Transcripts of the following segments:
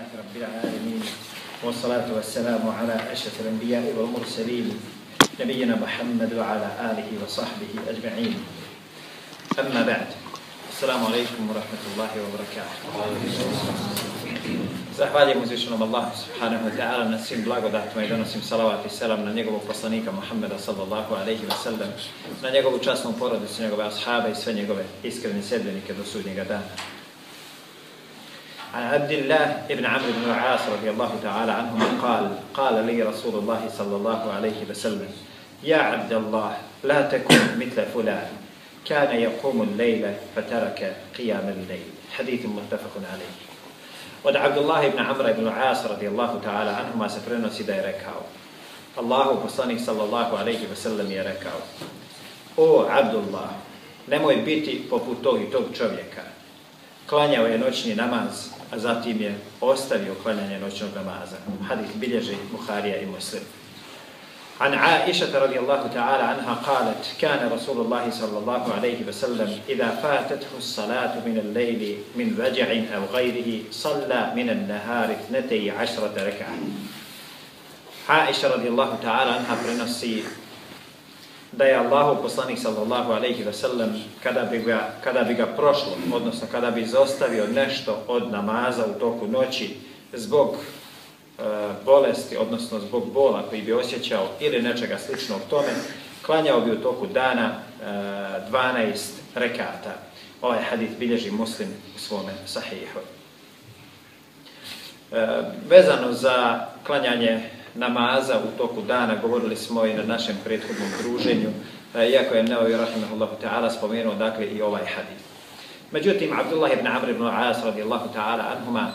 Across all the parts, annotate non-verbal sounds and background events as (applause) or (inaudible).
لله رب العالمين والصلاة والسلام على أشرف الأنبياء والمرسلين نبينا محمد وعلى آله وصحبه أجمعين أما بعد السلام عليكم ورحمة الله وبركاته Zahvaljujem uzvišenom Allahu subhanahu wa ta'ala na svim blagodatima i donosim salavat i selam na njegovog poslanika Muhammeda sallallahu alaihi wa sallam, na njegovu časnu porodicu, njegove ashabe i sve njegove iskreni sedbenike do sudnjega dana. عن عبد الله بن عمرو بن العاص رضي الله تعالى عنهما قال قال لي رسول الله صلى الله عليه وسلم يا عبد الله لا تكن مثل فلان كان يقوم الليل فترك قيام الليل. حديث متفق عليه. ود عبد الله بن عمرو بن العاص رضي الله تعالى عنهما سفرنا سيدا ركاو الله بصاني صلى الله عليه وسلم يا ركاو أو عبد الله نموي بيتي poput tog i tog čovjeka. Klanjao je noćni namaz a zatim je ostavio klanjanje noćnog namaza. Hadith bilježi Buharija i Muslim. عن عائشة رضي الله تعالى عنها قالت كان رسول الله صلى الله عليه وسلم إذا فاتته الصلاة من الليل من وجع أو غيره صلى من النهار اثنتي عشرة ركعة عائشة رضي الله تعالى عنها prenosi da je Allahu poslanik sallallahu alejhi ve sellem kada bi ga kada bi ga prošlo odnosno kada bi izostavio nešto od namaza u toku noći zbog e, bolesti odnosno zbog bola koji bi osjećao ili nečega sličnog tome klanjao bi u toku dana e, 12 rekata. Ovaj hadis bilježi muslim u svome sahihu. E, vezano za klanjanje namaza u toku dana, govorili smo i na našem prethodnom druženju, e, iako je Neovi Rahimahullahu ta'ala spomenuo dakle i ovaj hadith. Međutim, Abdullah ibn Amr ibn As radijallahu ta'ala anhuma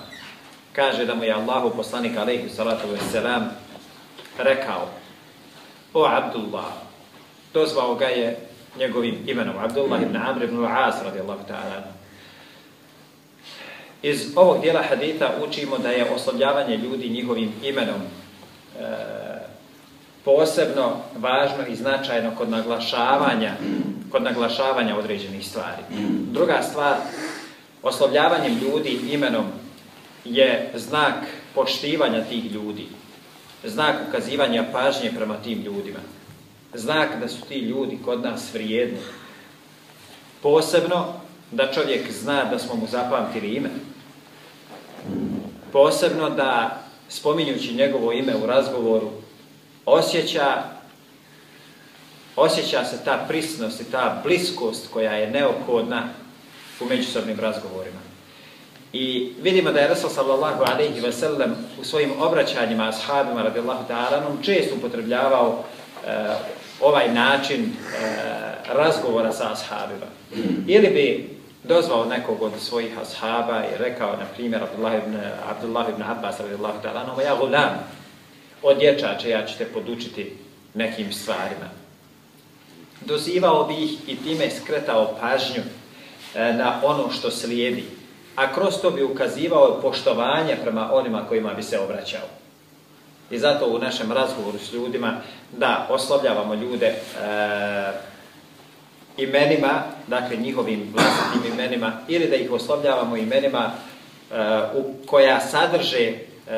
kaže da mu je Allahu poslanik alaihi salatu wasalam rekao O Abdullah, dozvao ga je njegovim imenom, Abdullah ibn Amr ibn As radijallahu ta'ala. Iz ovog dijela hadita učimo da je oslovljavanje ljudi njihovim imenom posebno važno i značajno kod naglašavanja kod naglašavanja određenih stvari. Druga stvar, oslovljavanjem ljudi imenom je znak poštivanja tih ljudi, znak ukazivanja pažnje prema tim ljudima, znak da su ti ljudi kod nas vrijedni. Posebno da čovjek zna da smo mu zapamtili ime. Posebno da spominjući njegovo ime u razgovoru, osjeća, osjeća se ta prisnost i ta bliskost koja je neophodna u međusobnim razgovorima. I vidimo da je Rasul sallallahu alaihi ve sellem u svojim obraćanjima ashabima radijallahu ta'ala često upotrebljavao uh, ovaj način uh, razgovora sa ashabima. Ili bi dozvao nekog od svojih ashaba i rekao, na primjer, Abdullah ibn, Abdullah ibn Abbas, radijallahu ta'ala, no, ja gulam, od dječače ja ću te podučiti nekim stvarima. Dozivao bi ih i time skretao pažnju e, na ono što slijedi, a kroz to bi ukazivao poštovanje prema onima kojima bi se obraćao. I zato u našem razgovoru s ljudima da oslavljavamo ljude e, imenima, dakle njihovim vlastitim imenima, ili da ih oslovljavamo imenima uh, u koja sadrže uh,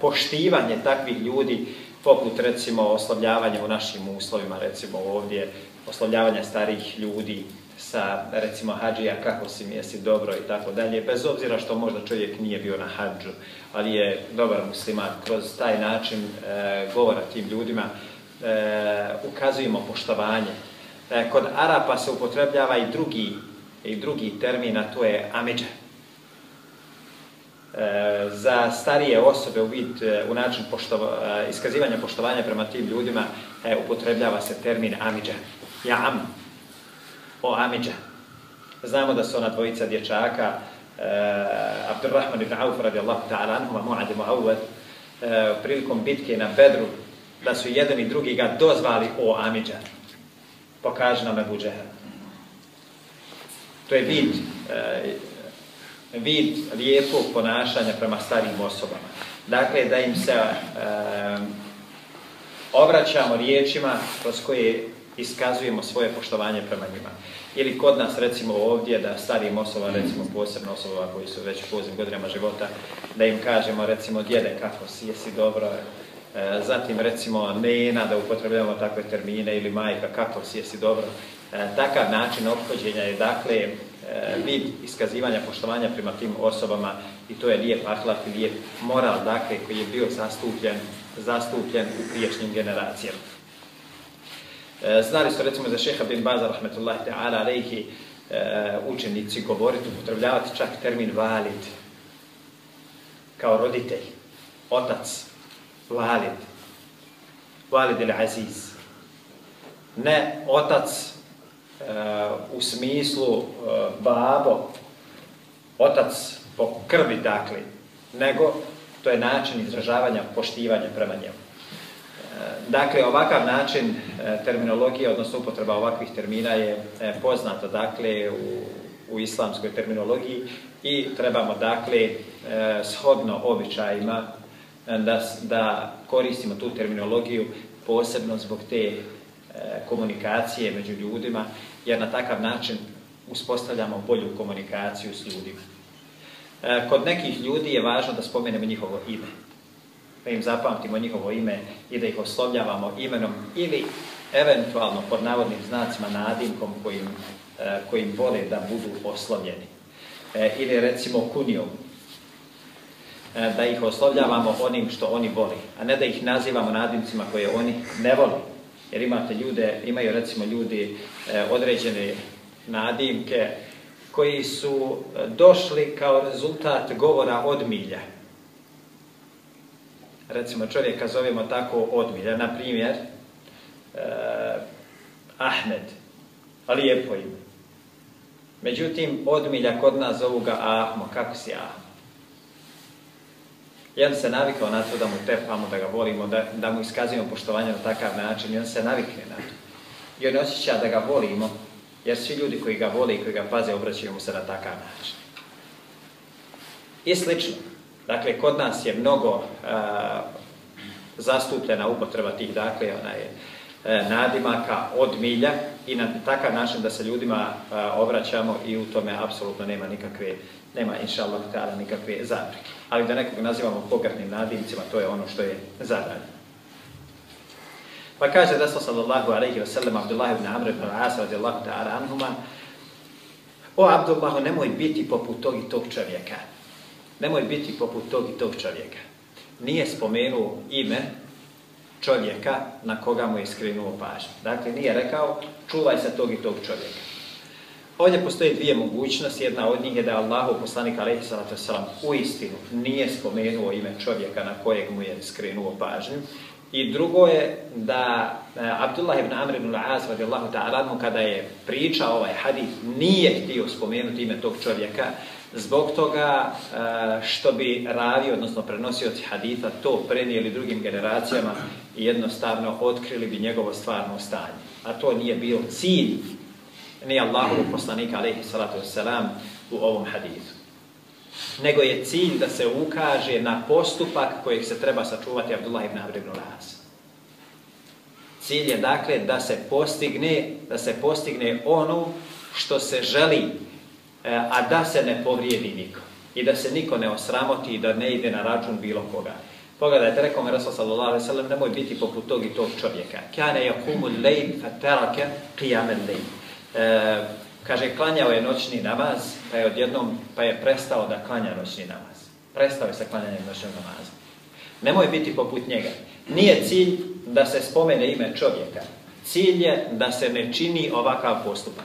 poštivanje takvih ljudi, poput recimo oslovljavanja u našim uslovima, recimo ovdje oslovljavanja starih ljudi sa recimo hađija, kako si mi jesi dobro i tako dalje, bez obzira što možda čovjek nije bio na hađu, ali je dobar musliman, kroz taj način uh, govora tim ljudima, uh, ukazujemo poštovanje, E, kod Arapa se upotrebljava i drugi, i drugi termin, a to je ameđa. E, za starije osobe u, vid, e, u način poštova, e, iskazivanja poštovanja prema tim ljudima e, upotrebljava se termin amidža. Ja am. O amidža. Znamo da su ona dvojica dječaka, e, Abdurrahman ibn Auf radijallahu ta'ala anhuma mu'ad i mu'awad, uh, e, prilikom bitke na Bedru, da su jedan i drugi ga dozvali o amidža pokaže nam Ebu Džehel. To je vid, e, vid lijepog ponašanja prema starim osobama. Dakle, da im se e, obraćamo riječima kroz koje iskazujemo svoje poštovanje prema njima. ili kod nas recimo ovdje da starijim osoba, recimo posebno osoba koji su već u pozim godinama života, da im kažemo recimo djede kako si, jesi dobro, e, zatim recimo nena da upotrebljamo takve termine ili majka kako si, jesi dobro. E, takav način obhođenja je dakle e, vid iskazivanja poštovanja prema tim osobama i to je lijep ahlak i lijep moral dakle koji je bio zastupljen, zastupljen u priješnjim generacijama. E, znali su recimo za šeha bin Baza, rahmetullahi ta'ala, alejhi, e, učenici govoriti, upotrebljavati čak termin valid, kao roditelj, otac, valid, valid ili aziz. Ne otac e, u smislu e, babo, otac po krvi, dakle, nego to je način izražavanja poštivanja prema njemu. E, dakle, ovakav način e, terminologije, odnosno upotreba ovakvih termina je e, poznata dakle, u, u islamskoj terminologiji i trebamo, dakle, shodno običajima E, da, da koristimo tu terminologiju posebno zbog te e, komunikacije među ljudima, jer na takav način uspostavljamo bolju komunikaciju s ljudima. E, kod nekih ljudi je važno da spomenemo njihovo ime da im zapamtimo njihovo ime i da ih oslovljavamo imenom ili eventualno pod navodnim znacima nadimkom kojim, e, kojim vole da budu oslovljeni. E, ili recimo kunijom. E, da ih oslovljavamo onim što oni voli, a ne da ih nazivamo nadimcima koje oni ne voli. Jer imate ljude, imaju recimo ljudi e, određene nadimke koji su e, došli kao rezultat govora od milja recimo čovjeka zovemo tako odmilja, na primjer, eh, Ahmed, ali lijepo ime. Međutim, odmilja kod nas zovu ga Ahmo, kako si Ahmo? I on se navikao na to da mu tepamo, pa da ga volimo, da, da mu iskazujemo poštovanje na takav način i on se navikne na to. I on osjeća da ga volimo, jer svi ljudi koji ga vole i koji ga paze obraćaju mu se na takav način. I slično. Dakle, kod nas je mnogo uh, zastupljena upotreba tih, dakle, onaj, uh, nadimaka od milja i na takav način da se ljudima a, obraćamo i u tome apsolutno nema nikakve, nema inša Allah nikakve zapreke. Ali da nekog nazivamo pogrdnim nadimcima, to je ono što je zabranjeno. Pa kaže Rasul sallallahu alaihi wa sallam Abdullah ibn Amr ibn As radijallahu ta'ala anhuma O Abdullah, nemoj biti poput tog i tog čovjeka nemoj biti poput tog i tog čovjeka. Nije spomenuo ime čovjeka na koga mu je skrenuo pažnju. Dakle, nije rekao, čuvaj se tog i tog čovjeka. Ovdje postoje dvije mogućnosti. Jedna od njih je da Allahu poslanik alaihi sallatu sallam u istinu nije spomenuo ime čovjeka na kojeg mu je skrenuo pažnju. I drugo je da e, Abdullah ibn Amr ibn al-Az radijallahu ta'ala kada je pričao ovaj hadith nije htio spomenuti ime tog čovjeka zbog toga e, što bi ravi, odnosno prenosioci haditha, to prenijeli drugim generacijama i jednostavno otkrili bi njegovo stvarno stanje. A to nije bio cilj ni Allahovog poslanika, alaihi salatu wasalam, u ovom hadithu. Nego je cilj da se ukaže na postupak kojeg se treba sačuvati Abdullah ibn Amr ibn Laz. Cilj je dakle da se postigne, da se postigne ono što se želi e, a da se ne povrijedi niko. I da se niko ne osramoti i da ne ide na račun bilo koga. Pogledajte, rekao mi Rasul sallallahu alaihi sallam, nemoj biti poput tog i tog čovjeka. Kane je kumul lejn fatarake qiyamen lejn. E, kaže, klanjao je noćni namaz, pa je odjednom, pa je prestao da klanja noćni namaz. Prestao je sa klanjanjem noćnog namaza. Nemoj biti poput njega. Nije cilj da se spomene ime čovjeka. Cilj je da se ne čini ovakav postupak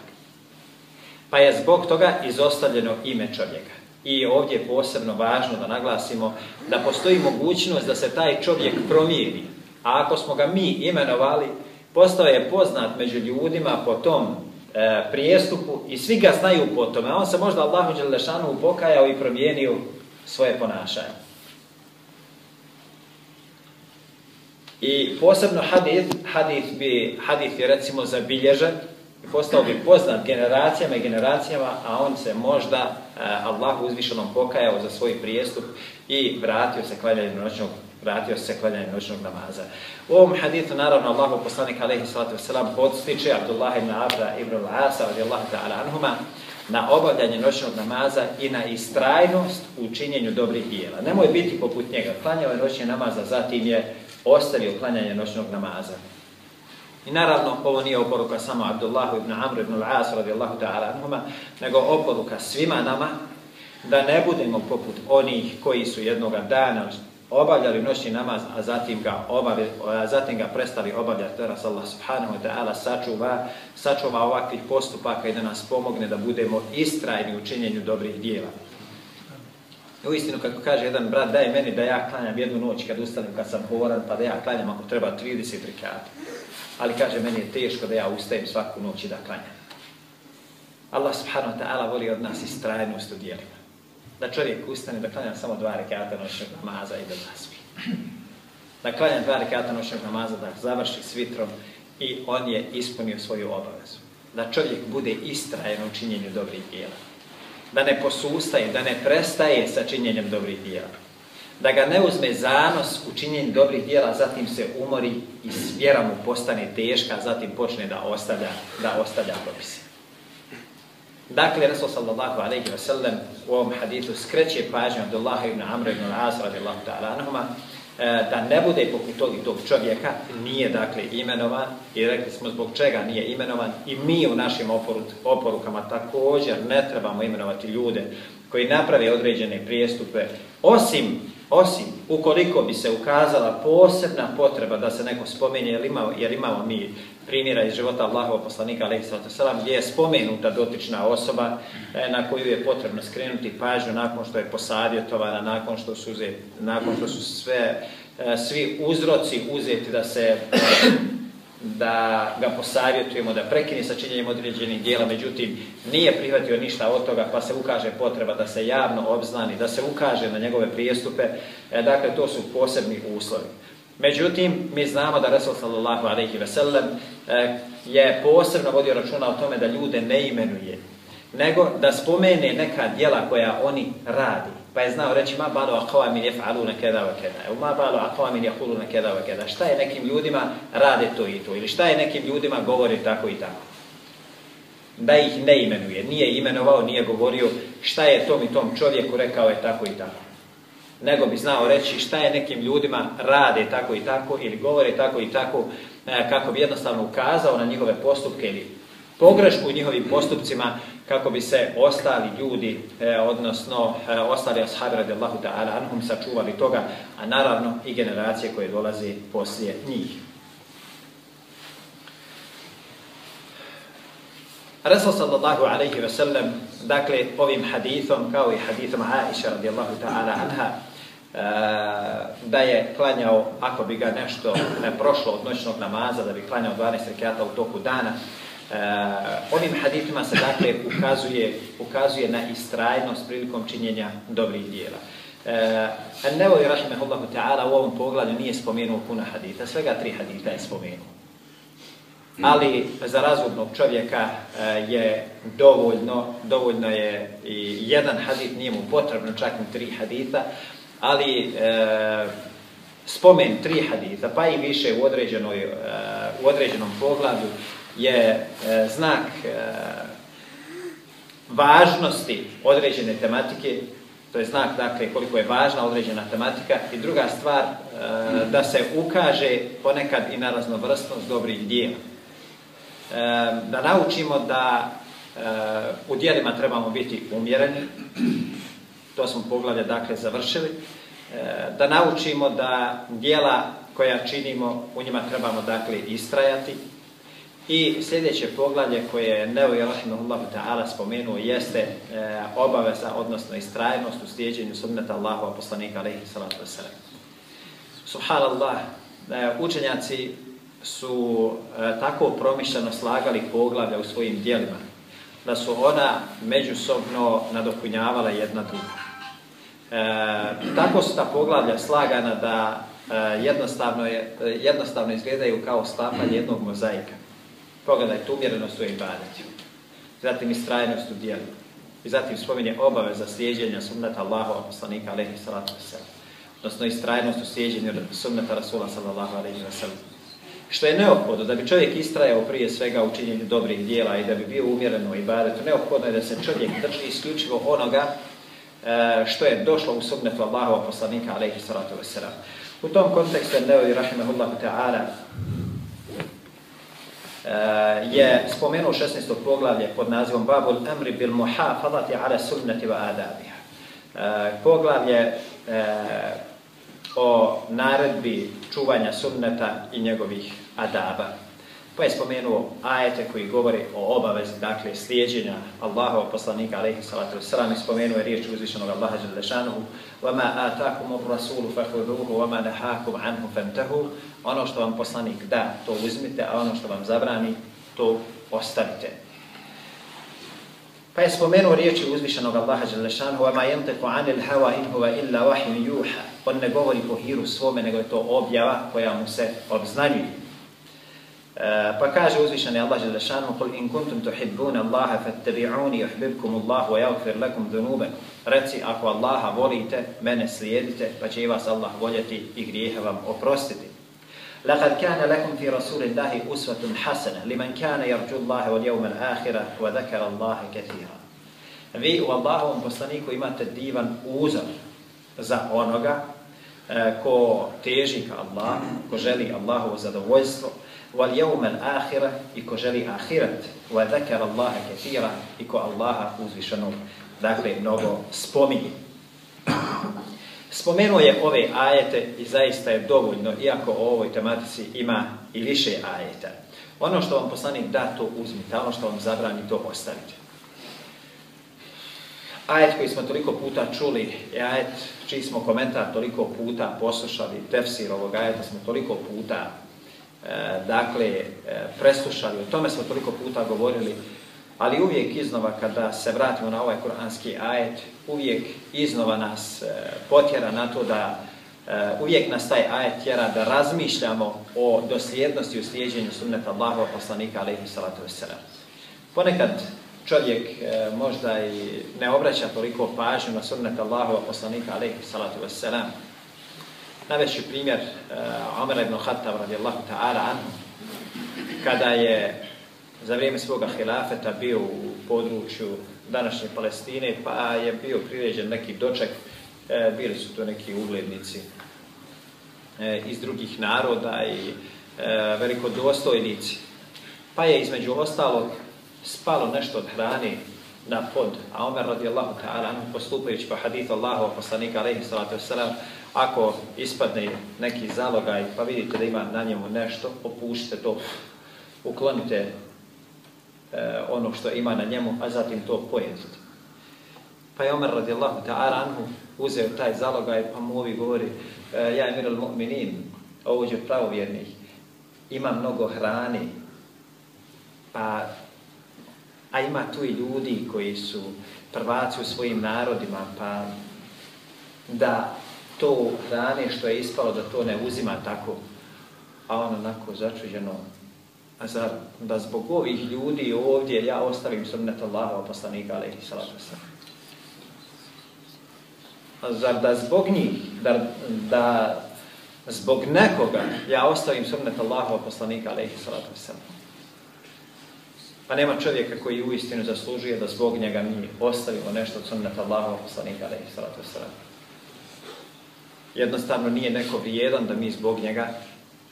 pa je zbog toga izostavljeno ime čovjeka. I ovdje je posebno važno da naglasimo da postoji mogućnost da se taj čovjek promijeni. A ako smo ga mi imenovali, postao je poznat među ljudima po tom e, prijestupu i svi ga znaju po tome. A on se možda Allahu Đelešanu upokajao i promijenio svoje ponašanje. I posebno hadith, hadith, bi, hadith je recimo zabilježen postao bi poznat generacijama i generacijama, a on se možda e, Allahu uzvišenom pokajao za svoj prijestup i vratio se kvaljanjem noćnog vratio se klanjanje noćnog namaza. U ovom hadithu, naravno, Allahu poslanik alaihi salatu wasalam podstiče Abdullah ibn Abra ibn al-Asa radijallahu ta'ala anhuma na obavljanje noćnog namaza i na istrajnost u činjenju dobrih dijela. Nemoj biti poput njega. Klanjao ovaj je noćni namaza, zatim je ostavio klanjanje noćnog namaza. I naravno, ovo nije oporuka samo Abdullahu ibn Amr ibn al-As radijallahu ta'ala anhuma, nego oporuka svima nama da ne budemo poput onih koji su jednoga dana obavljali noćni namaz, a zatim ga, obavi, a zatim ga prestali obavljati. Teraz Allah subhanahu wa ta'ala sačuva, sačuva ovakvih postupaka i da nas pomogne da budemo istrajni u činjenju dobrih dijela. U istinu, kako kaže jedan brat, daj meni da ja klanjam jednu noć kad ustanem, kad sam hovoran, pa da ja klanjam ako treba 30 rekata. Ali kaže, meni je teško da ja ustajem svaku noć i da klanjam. Allah subhanahu wa ta'ala voli od nas istrajnost u dijelima da čovjek ustane da klanja samo dva rekata noćnog namaza i da zaspi. Da klanja dva rekata noćnog namaza, da završi s vitrom i on je ispunio svoju obavezu. Da čovjek bude istrajen u činjenju dobrih dijela. Da ne posustaje, da ne prestaje sa činjenjem dobrih dijela. Da ga ne uzme zanos u činjenju dobrih dijela, zatim se umori i vjera mu postane teška, zatim počne da ostavlja, da ostavlja propise. Dakle, Rasul sallallahu alaihi wa sallam u ovom hadithu skreće pažnju Abdullah ibn Amr ibn al-As radijallahu ta'ala anhuma e, da ne bude poput tog tog čovjeka, nije dakle imenovan i rekli smo zbog čega nije imenovan i mi u našim oporukama također ne trebamo imenovati ljude koji naprave određene prijestupe osim Osim ukoliko bi se ukazala posebna potreba da se neko spomeni jer imamo, jer imamo mi primjera iz života Allahova poslanika, selam, gdje je spomenuta dotična osoba e, na koju je potrebno skrenuti pažnju nakon što je posavjetovana, nakon što su, uzeti, nakon što su sve, e, svi uzroci uzeti da se (coughs) da ga posavjetujemo, da prekine sa činjenjem određenih dijela, međutim nije prihvatio ništa od toga, pa se ukaže potreba da se javno obznani, da se ukaže na njegove prijestupe, e, dakle to su posebni uslovi. Međutim, mi znamo da Resul sallallahu alaihi ve sellem e, je posebno vodio računa o tome da ljude ne imenuje, nego da spomene neka dijela koja oni radi. Pa je znao reći, ma balu akova min jef'alu na keda wa keda. Ma balu akova min jehulu na keda wa keda. Šta je nekim ljudima rade to i to? Ili šta je nekim ljudima govori tako i tako? Da ih ne imenuje. Nije imenovao, nije govorio šta je tom i tom čovjeku rekao je tako i tako. Nego bi znao reći šta je nekim ljudima rade tako i tako ili govore tako i tako e, kako bi jednostavno ukazao na njihove postupke ili pogrešku u njihovim postupcima kako bi se ostali ljudi, e, odnosno e, ostali ashabi radijallahu ta'ala anhum sačuvali toga, a naravno i generacije koje dolaze poslije njih. Resul sallallahu alaihi ve sellem, dakle, ovim hadithom, kao i hadithom Aisha radijallahu ta'ala anha, eh, da je klanjao, ako bi ga nešto ne prošlo od noćnog namaza, da bi klanjao 12 rekata u toku dana, Uh, ovim hadithima se dakle ukazuje, ukazuje na istrajnost prilikom činjenja dobrih dijela. Uh, Nevo je rahimahullahu ta'ala u ovom pogledu nije spomenuo puno hadita, svega tri hadita je spomenuo. Ali za razumnog čovjeka uh, je dovoljno, dovoljno je i jedan hadit, nije mu potrebno čak ni tri hadita, ali uh, spomen tri hadita, pa i više u, određenoj, uh, u određenom pogledu, je e, znak e, važnosti određene tematike, to je znak dakle koliko je važna određena tematika. I druga stvar e, da se ukaže ponekad i na raznovrstnost dobrih dijela. E, da naučimo da eh, u dijelima trebamo biti umjereni, to smo poglavlje dakle završili, eh, da naučimo da dijela koja činimo u njima trebamo dakle istrajati, I sljedeće poglavlje koje je Neo ta'ala spomenuo jeste e, obaveza, odnosno istrajnost u slijedjenju sunneta Allahova poslanika alaihi salatu wasalam. Subhanallah, e, učenjaci su e, tako promišljeno slagali poglavlja u svojim dijelima, da su ona međusobno nadopunjavala jedna druga. E, tako su ta poglavlja slagana da e, jednostavno, je, e, jednostavno izgledaju kao sklapanje jednog mozaika. Pogledajte umjerenost u ibadetima. Zatim istrajnost u dijelu. I zatim spominje obaveza slijedjenja sunnata Allahova poslanika alaihi salatu wasalam. odnosno istrajnost u slijedjenju sunnata Rasula sallallahu alaihi wasalam. Što je neophodno, da bi čovjek istrajao prije svega u činjenju dobrih dijela i da bi bio umjereno u ibadetu, neophodno je da se čovjek drži isključivo onoga e, što je došlo u sunnetu Allahova poslanika alaihi salatu wasalam. U tom kontekstu je Neovi rahimahullahu ta'ala e, je spomenuo 16. poglavlje pod nazivom Babul Amri bil muhafadati ala sunnati wa adabiha. E, poglavlje o naredbi čuvanja sunneta i njegovih adaba. Pa je spomenuo ajete koji govori o obavezi, dakle, slijedženja Allahova poslanika, alaihi salatu wasalam, i spomenuo je riječ uzvišenog Allaha Đalešanuhu وَمَا آتَاكُمُ الرَّسُولُ فَحُذُوهُ وَمَا نَحَاكُمْ عَنْهُ فَمْتَهُ Ono što vam poslanik da, to uzmite, a ono što vam zabrani, to ostavite. Pa je spomenuo riječi uzvišenog Allaha Đalešanuhu وَمَا يَمْتَكُ عَنِ الْهَوَا إِنْ هُوَ إِلَّا وَحِنْ يُوحَ On ne govori po hiru svome, nego je to objava koja mu se obznanjuje. Eh, pa kaže uzvišeni Allah dželle šanu kul in kuntum tuhibbuna Allaha fattabi'uni yuhibbukum Allah wa yaghfir lakum dhunubakum reci ako Allaha volite mene slijedite pa će vas Allah voljeti i grijehe vam oprostiti لقد kana lakum fi rasulillahi uswatun hasana liman kana كان يرجو wal yawmal akhir wa dhakara Allaha vi u Allahovom poslaniku imate divan uzor za onoga e, ko teži ka Allah, ko želi Allahovo zadovoljstvo, wal yawm ahira i ko želi ahirat wa zakara Allaha katira i ko Allaha uzvišenog dakle mnogo spominje. Spomenuo je ove ajete i zaista je dovoljno, iako o ovoj tematici ima i više ajeta. Ono što vam poslanik da, to uzmite, ono što vam zabrani, to ostavite. Ajet koji smo toliko puta čuli, ajet čiji smo komentar toliko puta poslušali, tefsir ovog ajeta smo toliko puta E, dakle, e, preslušali, o tome smo toliko puta govorili, ali uvijek iznova kada se vratimo na ovaj kuranski ajet, uvijek iznova nas e, potjera na to da e, uvijek nas taj ajet tjera da razmišljamo o dosljednosti u slijedženju sunneta Allahova poslanika alaihi salatu wasalam. Ponekad čovjek e, možda i ne obraća toliko pažnju na sunneta Allahova poslanika alaihi salatu wasalam, Naveći primjer uh, Omer ibn Khattab radijallahu ta'ala anhu, kada je za vrijeme svoga hilafeta bio u području današnje Palestine, pa je bio priređen neki doček, e, bili su to neki uglednici e, iz drugih naroda i e, velikodostojnici. Pa je između ostalog spalo nešto od hrane na pod, a Omer radijallahu ta'ala postupajući po hadithu Allahu poslanika alaihi salatu wasalam, ako ispadne neki zalogaj pa vidite da ima na njemu nešto, opušite to, uklonite e, ono što ima na njemu, a zatim to pojedite. Pa je Omer radijallahu ta'ala anhu uzeo taj zalogaj pa mu ovi govori e, ja emir al-mu'minin, ovođe pravovjernih, ima mnogo hrane, pa, a ima tu i ljudi koji su prvaci u svojim narodima, pa da to hrane što je ispalo da to ne uzima tako, a on onako začuđeno, zar da zbog ovih ljudi ovdje ja ostavim sunnet Allaha poslanika alaihi salatu wasalam. A zar da zbog njih, da, da zbog nekoga ja ostavim sunnet Allaha poslanika alaihi salatu wasalam. Pa nema čovjeka koji u istinu zaslužuje da zbog njega mi ostavimo nešto od sunneta Allaha poslanika alaihi salatu wasalam jednostavno nije neko vrijedan da mi zbog njega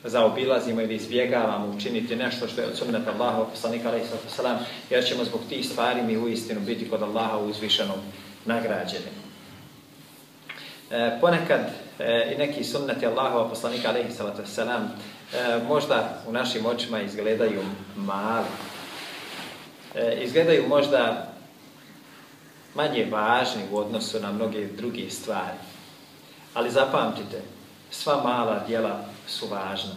zaobilazimo ili izbjegavamo učiniti nešto što je od sunnata Allaha poslanika alaihi sallam, jer ćemo zbog tih stvari mi uistinu biti kod Allaha uzvišenom nagrađeni. E, ponekad e, i neki sunnati Allaha poslanika alaihi sallam e, možda u našim očima izgledaju mali. E, izgledaju možda manje važni u odnosu na mnoge druge stvari. Ali zapamtite, sva mala djela su važna.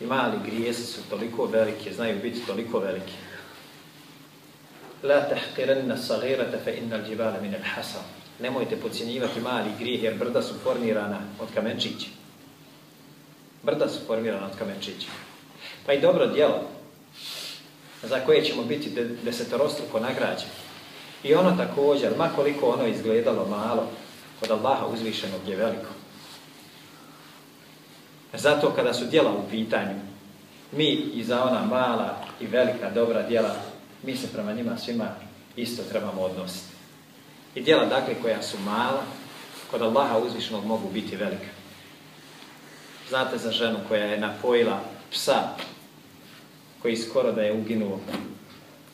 I mali grijesi su toliko velike, znaju biti toliko velike. La tahqiranna sagirata fa innal jibala min al-hasa. Nemojte podcjenjivati mali grijeh jer brda su formirana od kamenčića. Brda su formirana od kamenčića. Pa i dobro djelo za koje ćemo biti desetorostruko nagrađeni. I ono također, makoliko ono izgledalo malo, kod Allaha uzvišenog je veliko. Zato kada su djela u pitanju, mi i za ona mala i velika dobra djela, mi se prema njima svima isto trebamo odnositi. I djela, dakle, koja su mala, kod Allaha uzvišenog mogu biti velika. Znate za ženu koja je napojila psa koji skoro da je uginuo,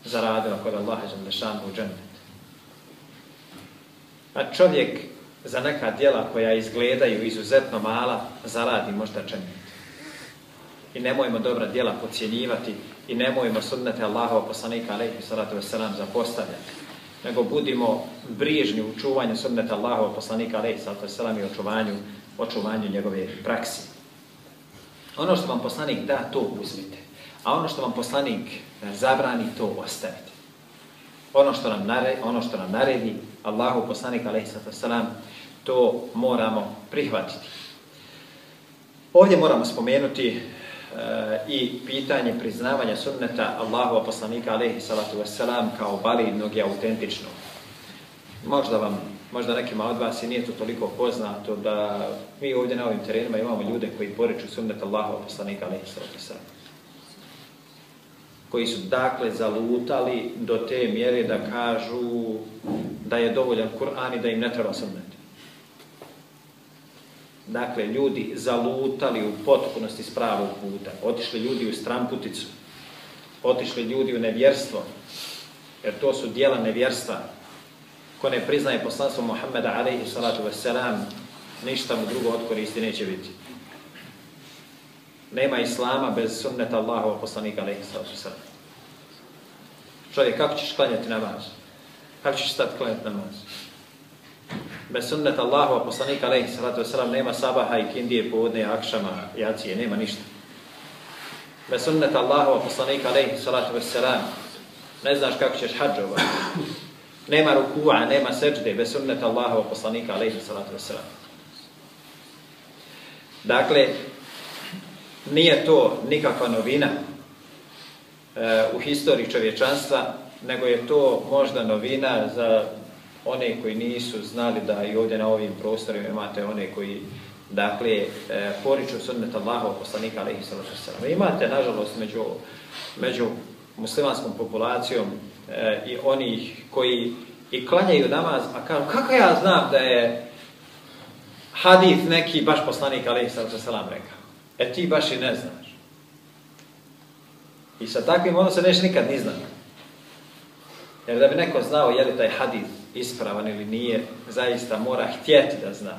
zaradila kod Allaha Đandešanu u džennet. A čovjek za neka djela koja izgledaju izuzetno mala, zaradi možda džennet. I nemojmo dobra djela pocijenjivati i nemojmo sudnete Allahova poslanika alaihi salatu wasalam zapostavljati. Nego budimo brižni u čuvanju sudnete Allahova poslanika alaihi salatu wasalam i očuvanju, očuvanju njegove praksi. Ono što vam poslanik da, to uzmite. A ono što vam poslanik e, zabrani, to ostavite. Ono što nam naredi, ono što nam naredi Allahu poslanik alejhi salatu to moramo prihvatiti. Ovdje moramo spomenuti e, i pitanje priznavanja sunneta Allahu poslanika alejhi salatu vesselam kao validnog i autentičnog. Možda vam možda nekima od vas i nije to toliko poznato da mi ovdje na ovim terenima imamo ljude koji poriču sunnet Allahu poslanika alejhi salatu vesselam koji su dakle zalutali do te mjere da kažu da je dovoljan Kur'an i da im ne treba sunnet. Dakle, ljudi zalutali u potpunosti s pravog puta. Otišli ljudi u stramputicu. Otišli ljudi u nevjerstvo. Jer to su dijela nevjerstva. Ko ne priznaje poslanstvo Muhammeda alaihi salatu wasalam, ništa mu drugo od koristi neće biti. Nema islama bez sunneta Allahova poslanika alaihi salatu sallam. Čovjek, kako ćeš klanjati namaz? Kako ćeš stati klanjati namaz? Bez sunneta Allahova poslanika alaihi salatu sallam nema sabaha i kindije povodne akšama jacije, nema ništa. Bez sunneta Allahova poslanika alaihi salatu sallam ne znaš kako ćeš hađovati. Nema rukua, nema seđde bez sunneta Allahova poslanika alaihi salatu sallam. Dakle, nije to nikakva novina e, u historiji čovječanstva, nego je to možda novina za one koji nisu znali da i ovdje na ovim prostorima imate one koji dakle e, poriču sunnet Allahov poslanika alejhi salatu. Imate nažalost među među muslimanskom populacijom e, i onih koji i klanjaju namaz, a kažu kako ja znam da je hadis neki baš poslanik alejhi salatu rekao. E ti baš i ne znaš. I sa takvim ono se neš nikad ni znati. Jer da bi neko znao je li taj hadis ispravan ili nije, zaista mora htjeti da zna.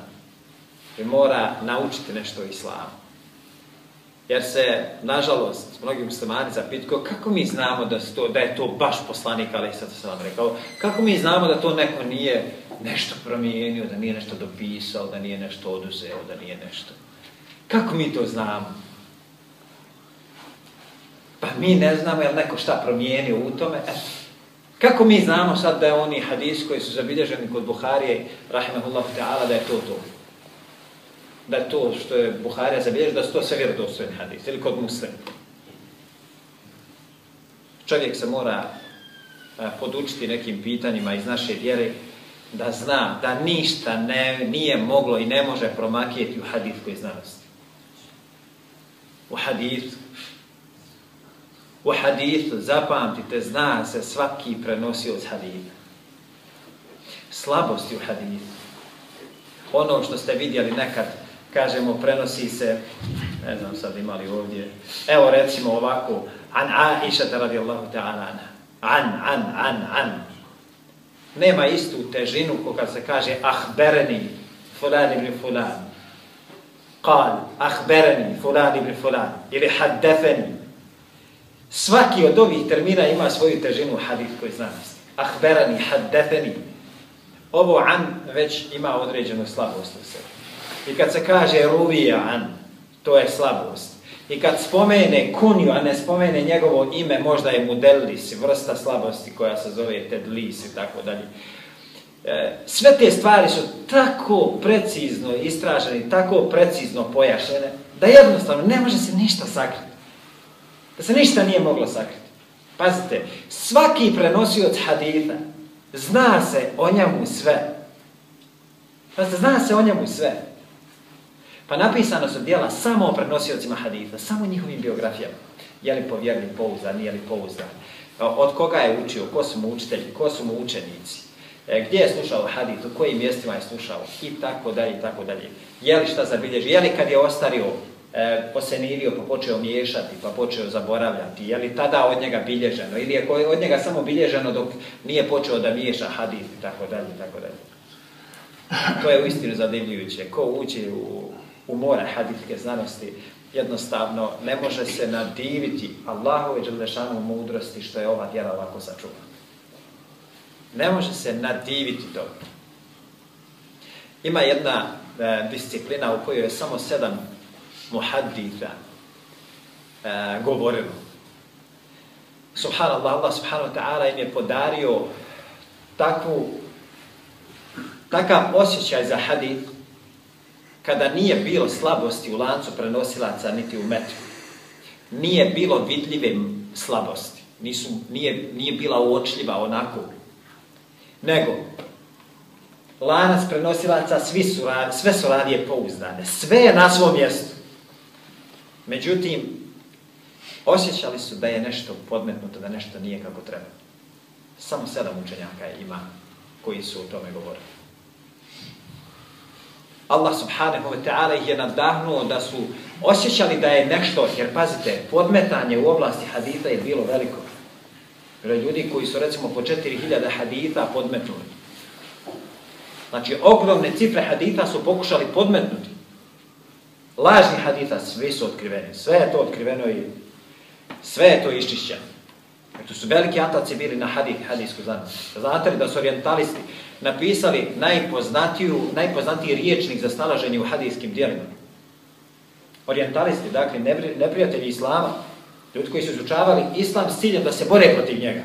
I mora naučiti nešto o islamu. Jer se, nažalost, mnogi muslimani zapitko, kako mi znamo da, to, da je to baš poslanik, ali sad sam vam rekao, kako mi znamo da to neko nije nešto promijenio, da nije nešto dopisao, da nije nešto oduzeo, da nije nešto. Kako mi to znamo? Pa mi ne znamo je li neko šta promijenio u tome. E, kako mi znamo sad da je oni hadis koji su zabilježeni kod Buharije, rahimahullahu ta'ala, da je to to? Da je to što je Buharija zabilježen, da su to sve vjerodostojni hadis, ili kod muslima. Čovjek se mora e, podučiti nekim pitanjima iz naše vjere, da zna da ništa ne, nije moglo i ne može promakijeti u hadithkoj znanosti. U hadithu U hadithu, zapamtite, zna se svaki prenosioc haditha. Slabosti u hadithu. Ono što ste vidjeli nekad, kažemo, prenosi se, ne znam sad imali ovdje, evo recimo ovako, an Aisha radijallahu ta'ala an, an, an, an. Nema istu težinu ko kad se kaže ahbereni fulan ibn fulan. قال أخبرني فلان ibn فلان Ili حدثني Svaki od ovih termina ima svoju težinu u hadithkoj znanosti. Ahberani, haddefeni. Ovo an već ima određenu slabost u sebi. I kad se kaže ruvija an, to je slabost. I kad spomene kunju, a ne spomene njegovo ime, možda je mudelis, vrsta slabosti koja se zove tedlis i tako dalje. E, sve te stvari su tako precizno istražene, tako precizno pojašene, da jednostavno ne može se ništa sakriti. Da se ništa nije moglo sakriti. Pazite, svaki prenosioc haditha zna se o njemu sve. Pazite, zna se o njemu sve. Pa napisano su dijela samo o prenosiocima haditha, samo njihovim biografijama. Je li povjerni pouzdan, nije li pouzdan. Od koga je učio, ko su mu učitelji, ko su mu učenici. E, gdje je slušao hadith, u kojim mjestima je slušao i tako dalje i tako dalje. Je li šta zabilježi, je li kad je ostario, e, posenirio pa počeo miješati, pa počeo zaboravljati, je li tada od njega bilježeno ili je od njega samo bilježeno dok nije počeo da miješa hadith i tako dalje i tako dalje. To je uistinu zadivljujuće. Ko uđe u, u more hadithke znanosti, jednostavno ne može se nadiviti Allahove dželešanu mudrosti što je ova djela ovako sačuvana. Ne može se nadiviti to. Ima jedna e, disciplina u kojoj je samo sedam muhadditha e, govorilo. Subhanallah, Allah subhanahu wa ta'ala im je podario takvu, takav osjećaj za hadith kada nije bilo slabosti u lancu prenosilaca niti u metru. Nije bilo vidljive slabosti. Nisu, nije, nije bila uočljiva onako. Nego, lanac prenosilaca svi su, sve su radije pouzdane. Sve je na svom mjestu. Međutim, osjećali su da je nešto podmetnuto, da nešto nije kako treba. Samo sedam učenjaka ima koji su o tome govorili. Allah subhanahu wa ta'ala ih je nadahnuo da su osjećali da je nešto, jer pazite, podmetanje u oblasti hadita je bilo veliko. Jer ljudi koji su recimo po 4000 hadita podmetnuli. Znači, ogromne cifre hadita su pokušali podmetnuti. Lažni hadita, svi su otkriveni. Sve je to otkriveno i sve je to iščišćeno. To su veliki ataci bili na hadith, hadijsku znanost. Znate li da su orientalisti napisali najpoznatiju, najpoznatiji riječnik za snalaženje u hadijskim dijelima? Orientalisti, dakle, neprijatelji islama, ljudi koji su izučavali islam s ciljem da se bore protiv njega.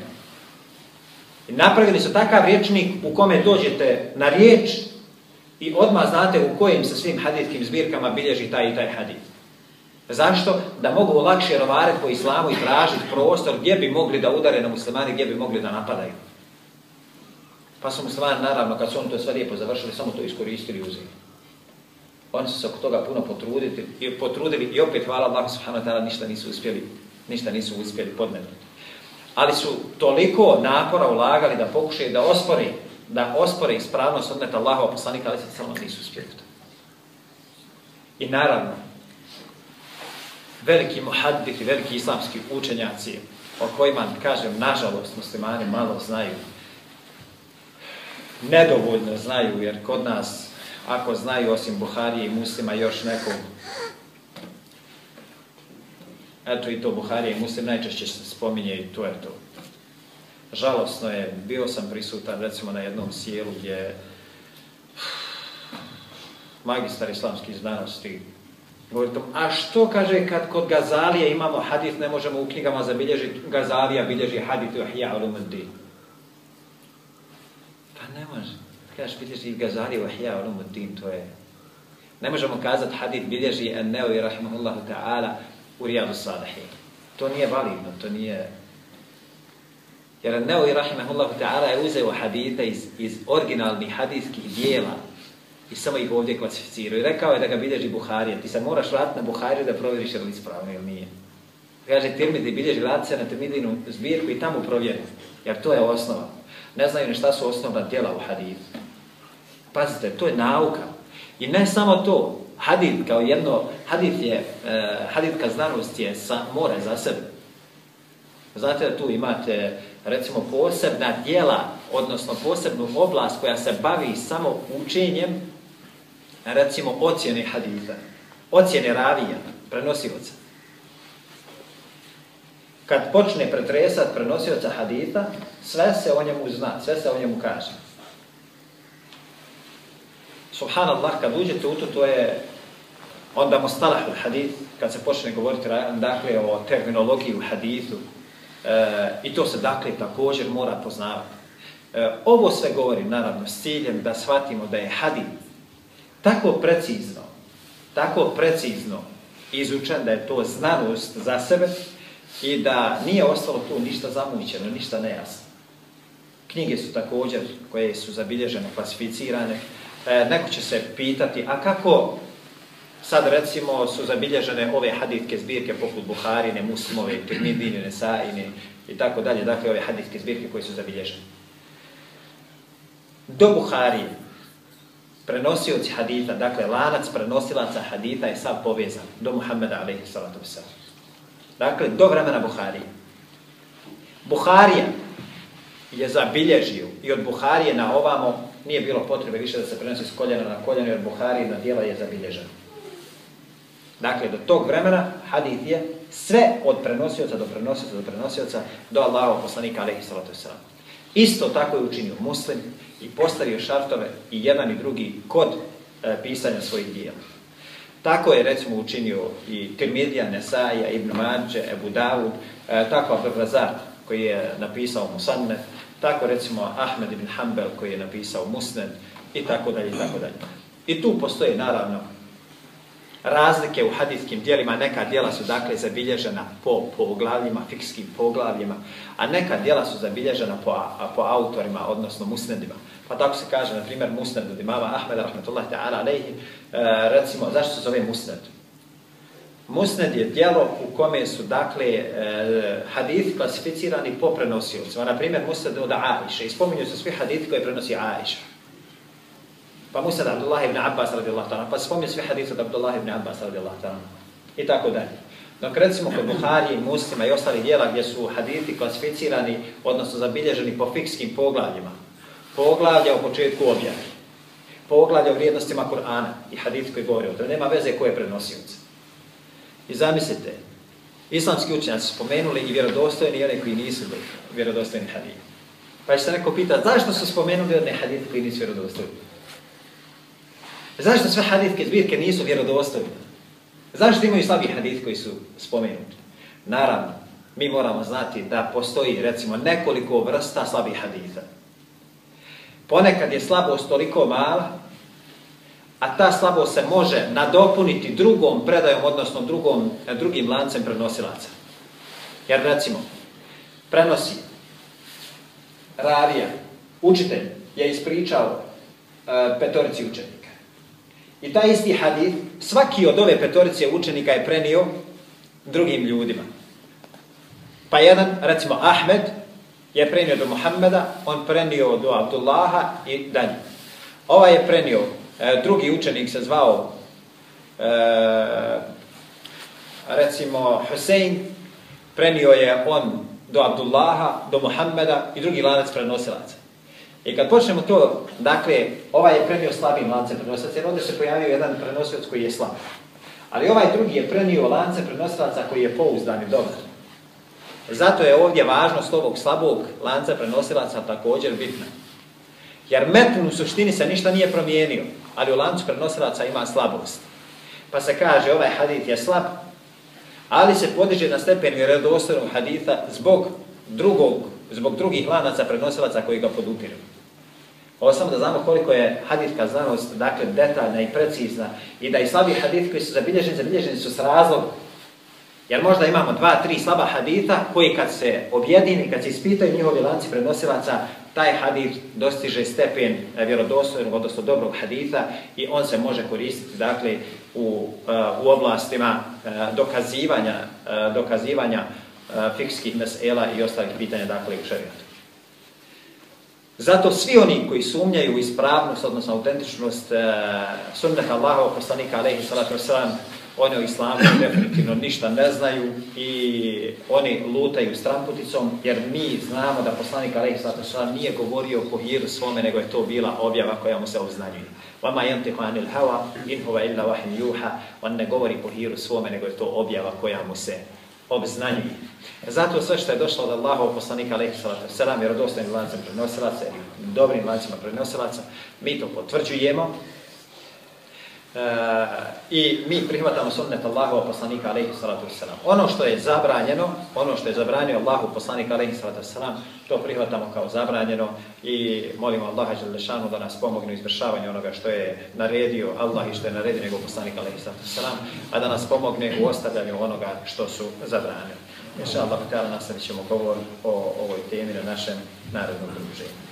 I napravili su takav riječnik u kome dođete na riječ i odmah znate u kojim sa svim haditskim zbirkama bilježi taj i taj hadit. Zašto? Da mogu lakše rovariti po islamu i tražiti prostor gdje bi mogli da udare na muslimani, gdje bi mogli da napadaju. Pa su muslimani, naravno, kad su oni to sve lijepo završili, samo to iskoristili i uzeli. Oni su se oko toga puno potrudili i, potrudili i opet, hvala Allah, subhanahu wa ta'ala, ništa nisu uspjeli, ništa nisu uspjeli podmetnuti. Ali su toliko napora ulagali da pokušaju da ospori, da ospore ispravnost odmeta Allahova poslanika, ali se samo nisu uspjeli to. I naravno, veliki muhadditi, veliki islamski učenjaci, o kojima, kažem, nažalost, muslimani malo znaju, nedovoljno znaju, jer kod nas, ako znaju osim Buharije i muslima još nekog, eto i to Buharije i muslim najčešće se spominje i to je to. Žalosno je, bio sam prisutan recimo na jednom sjelu gdje magistar islamskih znanosti Govorite, a što kaže kad kod Gazalije imamo hadith, ne možemo u knjigama zabilježiti, Gazalija bilježi hadith u Ahija Ulumuddin. Pa ne može. Kažeš, bilježi Gazalija u Ahija Ulumuddin, to je... Ne možemo kazati hadith bilježi Enneovi, rahimahullahu ta'ala, u Rijadu Sadahi. To nije validno, to nije... Jer Enneovi, rahimahullahu ta'ala, je uzeo hadite iz, iz originalnih hadijskih dijela, i samo ih ovdje klasificirao. I rekao je da ga bilježi Buharija. Ti sad moraš vratiti na Buhariju da provjeriš je li ispravno ili nije. Kaže, Tirmidi bilježi latice na Tirmidinu zbirku i tamo provjeri. Jer to je osnova. Ne znaju ni šta su osnovna djela u hadisu. Pazite, to je nauka. I ne samo to hadid kao jedno, hadid je, e, uh, hadith znanost je sa, more za sebe. Znate da tu imate, recimo, posebna djela, odnosno posebnu oblast koja se bavi samo učenjem recimo ocjene hadita, ocjene ravija, prenosioca. Kad počne pretresat prenosioca hadita, sve se o njemu zna, sve se o njemu kaže. Subhanallah, kad uđete u to, to je onda mustalah u hadith, kad se počne govoriti dakle, o terminologiji u hadithu, e, i to se dakle također mora poznavati. E, ovo sve govorim, naravno, s ciljem da shvatimo da je hadith tako precizno, tako precizno izučen da je to znanost za sebe i da nije ostalo tu ništa zamućeno, ništa nejasno. Knjige su također koje su zabilježene, klasificirane. E, neko će se pitati, a kako sad recimo su zabilježene ove haditke zbirke poput Buharine, Muslimove, Tirmidine, Nesaine i tako dalje, dakle ove haditke zbirke koje su zabilježene. Do Buharije, prenosioci hadita, dakle lanac prenosilaca hadita je sad povezan do Muhammeda alaihi salatu wasalam. Dakle, do vremena Buharije. Buharija je zabilježio i od Buharije na ovamo nije bilo potrebe više da se prenosi s koljena na koljeno, jer Buharija na dijela je zabilježen. Dakle, do tog vremena hadith je sve od prenosioca do prenosioca do prenosioca do Allahov poslanika alaihi salatu wasalam. Isto tako je učinio muslim i postavio šartove i jedan i drugi kod e, pisanja svojih dijela. Tako je recimo učinio i Tirmidija, Nesaja, Ibn Mađe, Ebu Dawud, e, tako Abdel Razar koji je napisao Musanne, tako recimo Ahmed ibn Hanbel koji je napisao Musned i tako dalje i tako dalje. I tu postoje naravno razlike u hadijskim dijelima, neka dijela su dakle zabilježena po poglavljima, fikskim poglavljima, a neka dijela su zabilježena po, po autorima, odnosno musnedima. Pa tako se kaže, na primjer, musned od imama Ahmeda, rahmetullahi ta'ala, alaihi, e, recimo, zašto se zove musned? Musned je dijelo u kome su, dakle, e, hadith klasificirani po prenosiocima. Na primjer, musned od Aisha. Ispominju se svi hadith koje prenosi Aisha. Pa musned Abdullah ibn Abbas radijallahu ta'ala. Pa spominju sve hadise od Abdullah ibn Abbas radijallahu ta'ala. I tako dalje. Dok recimo kod Buhari, muslima i ostali dijela gdje su hadithi klasificirani, odnosno zabilježeni po fikskim poglavljima. Poglavlja u početku objave. Poglavlja u vrijednostima Kur'ana i hadithi koji govori o to. Nema veze koje prenosioc. I zamislite, islamski učenjaci spomenuli i vjerodostojni i one koji nisu vjerodostojni hadith. Pa će se neko pita, zašto su spomenuli one hadith koji nisu vjerodostojni? Zašto sve hadithke zbirke nisu vjerodostojni? Zašto imaju slabi hadith koji su spomenuti? Naravno, mi moramo znati da postoji recimo nekoliko vrsta slabih haditha. Ponekad je slabost toliko mala a ta slabost se može nadopuniti drugom predajom, odnosno drugom, drugim lancem prenosilaca. Jer recimo, prenosi Ravija, učitelj, je ispričao e, petorici učenja. I taj isti hadith, svaki od ove petorice učenika je prenio drugim ljudima. Pa jedan, recimo Ahmed, je prenio do Muhammeda, on prenio do Abdullaha i dalje. Ovaj je prenio E, drugi učenik se zvao e, recimo Husein, prenio je on do Abdullaha, do Muhammeda i drugi lanac prenosilaca. I kad počnemo to, dakle, ovaj je prenio slabim lance prenosilaca, jer ovdje se pojavio jedan prenosilac koji je slab. Ali ovaj drugi je prenio lance prenosilaca koji je pouzdan i dobar. Zato je ovdje važnost ovog slabog lanca prenosilaca također bitna. Jer metun u suštini se ništa nije promijenio ali u lancu prenosilaca ima slabost. Pa se kaže, ovaj hadith je slab, ali se podiže na stepen vjerodostojnog haditha zbog drugog, zbog drugih lanaca prenosilaca koji ga podupiru. Ovo samo da znamo koliko je hadithka znanost, dakle, detaljna i precizna i da i slabi hadith koji su zabilježeni, zabilježeni su s razlogom. Jer možda imamo dva, tri slaba hadita koji kad se objedini, kad se ispitaju njihovi lanci prenosilaca, taj hadith dostiže stepen eh, vjerodostojnog, odnosno dobrog haditha i on se može koristiti dakle, u, eh, u oblastima eh, dokazivanja, dokazivanja fikskih mesela i ostalih pitanja dakle, u šarijatu. Zato svi oni koji sumnjaju u ispravnost, odnosno autentičnost eh, e, sunnah Allahov poslanika alaihi salatu wasalam, oni o islamu definitivno ništa ne znaju i oni lutaju stramputicom, jer mi znamo da poslanik alaihi salatu wasalam nije govorio po hiru svome, nego je to bila objava koja mu se obznanjuje. Vama yantiqu anil hawa in huwa illa wahyin yuha. On ne govori po hiru svome, nego je to objava koja mu se obznanjuje. Zato sve što je došlo od Allahov poslanika alejhi salatu selam jer od lancem prenosilaca, dobrim lancima prenosilaca, mi to potvrđujemo, E, i mi prihvatamo sunnet Allahovog poslanika alejhi salatu vesselam. Ono što je zabranjeno, ono što je zabranio Allahu poslanik alejhi salatu vesselam, to prihvatamo kao zabranjeno i molimo Allaha dželle šanu da nas pomogne u izvršavanju onoga što je naredio Allah i što je naredio njegov poslanik alejhi salatu vesselam, a da nas pomogne u ostavljanju onoga što su zabranjeno. Inshallah ta'ala nastavićemo govor o ovoj temi na našem narodnom druženju.